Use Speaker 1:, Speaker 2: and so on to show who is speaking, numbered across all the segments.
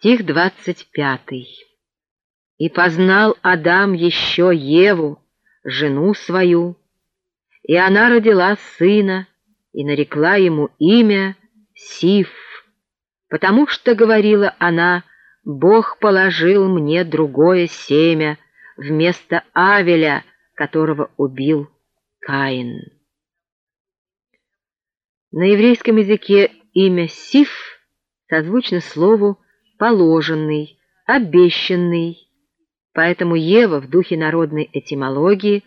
Speaker 1: Стих двадцать пятый. «И познал Адам еще Еву, жену свою, и она родила сына, и нарекла ему имя Сиф, потому что, говорила она, Бог положил мне другое семя вместо Авеля, которого убил Каин». На еврейском языке имя Сиф созвучно слову положенный, обещанный. Поэтому Ева в духе народной этимологии,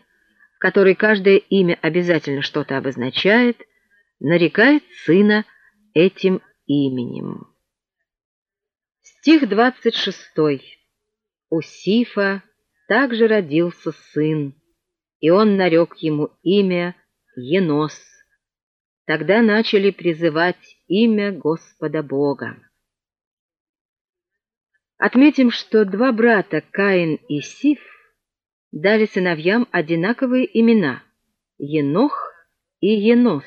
Speaker 1: в которой каждое имя обязательно что-то обозначает, нарекает сына этим именем. Стих 26. У Сифа также родился сын, и он нарек ему имя Енос. Тогда начали призывать имя Господа Бога. Отметим, что два брата, Каин и Сиф, дали сыновьям одинаковые имена – Енох и Енос.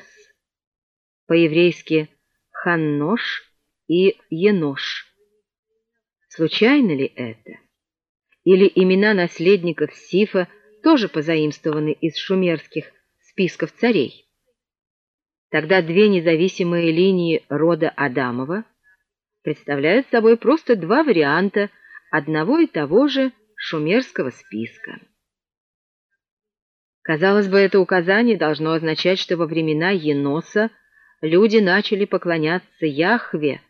Speaker 1: По-еврейски Ханнош и Енош. Случайно ли это? Или имена наследников Сифа тоже позаимствованы из шумерских списков царей? Тогда две независимые линии рода Адамова – представляют собой просто два варианта одного и того же шумерского списка. Казалось бы, это указание должно означать, что во времена Еноса люди начали поклоняться Яхве,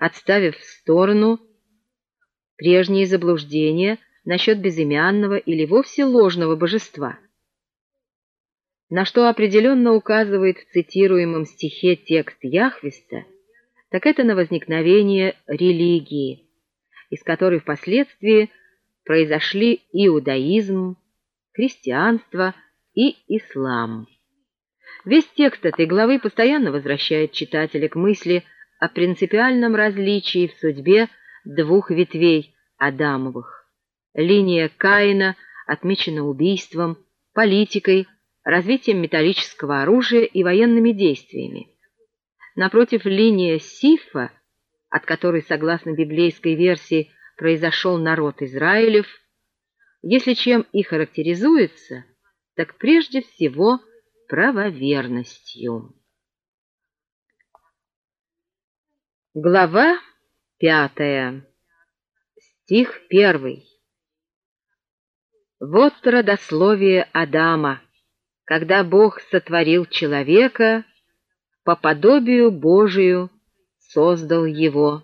Speaker 1: отставив в сторону прежние заблуждения насчет безымянного или вовсе ложного божества. На что определенно указывает в цитируемом стихе текст Яхвиста – так это на возникновение религии, из которой впоследствии произошли иудаизм, христианство и ислам. Весь текст этой главы постоянно возвращает читателя к мысли о принципиальном различии в судьбе двух ветвей Адамовых. Линия Каина отмечена убийством, политикой, развитием металлического оружия и военными действиями. Напротив, линия Сифа, от которой, согласно библейской версии, произошел народ Израилев, если чем и характеризуется, так прежде всего правоверностью. Глава пятая. Стих первый. Вот родословие Адама. Когда Бог сотворил человека, по подобию Божию создал его.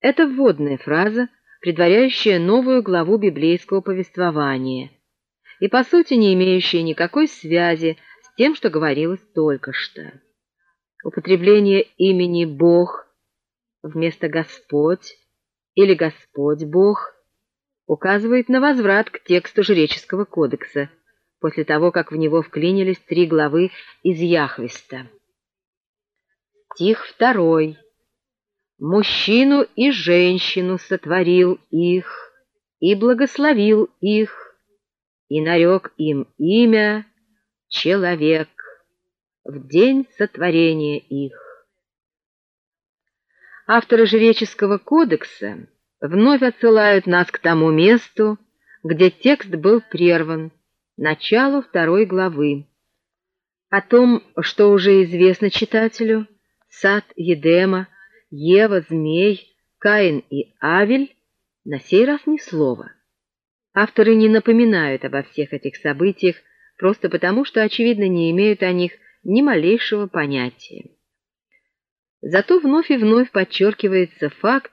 Speaker 1: Это вводная фраза, предваряющая новую главу библейского повествования и, по сути, не имеющая никакой связи с тем, что говорилось только что. Употребление имени «Бог» вместо «Господь» или «Господь Бог» указывает на возврат к тексту Жреческого кодекса – после того, как в него вклинились три главы из Яхвиста. Стих второй. «Мужчину и женщину сотворил их, и благословил их, и нарек им имя Человек в день сотворения их». Авторы Жреческого кодекса вновь отсылают нас к тому месту, где текст был прерван, началу второй главы. О том, что уже известно читателю, сад Едема, Ева, Змей, Каин и Авель, на сей раз ни слова. Авторы не напоминают обо всех этих событиях просто потому, что, очевидно, не имеют о них ни малейшего понятия. Зато вновь и вновь подчеркивается факт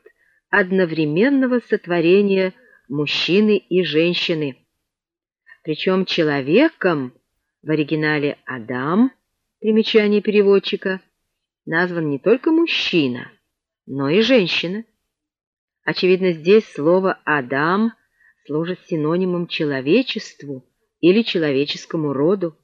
Speaker 1: одновременного сотворения мужчины и женщины – причем человеком в оригинале «Адам», примечание переводчика, назван не только мужчина, но и женщина. Очевидно, здесь слово «Адам» служит синонимом человечеству или человеческому роду.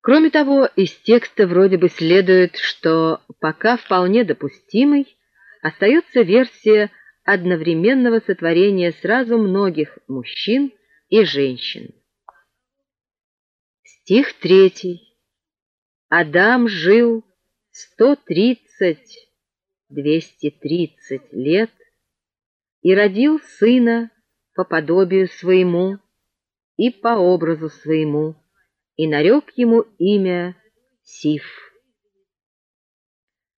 Speaker 1: Кроме того, из текста вроде бы следует, что пока вполне допустимой остается версия одновременного сотворения сразу многих мужчин и женщин. Стих третий. Адам жил сто тридцать двести тридцать лет и родил сына по подобию своему и по образу своему, и нарек ему имя Сиф.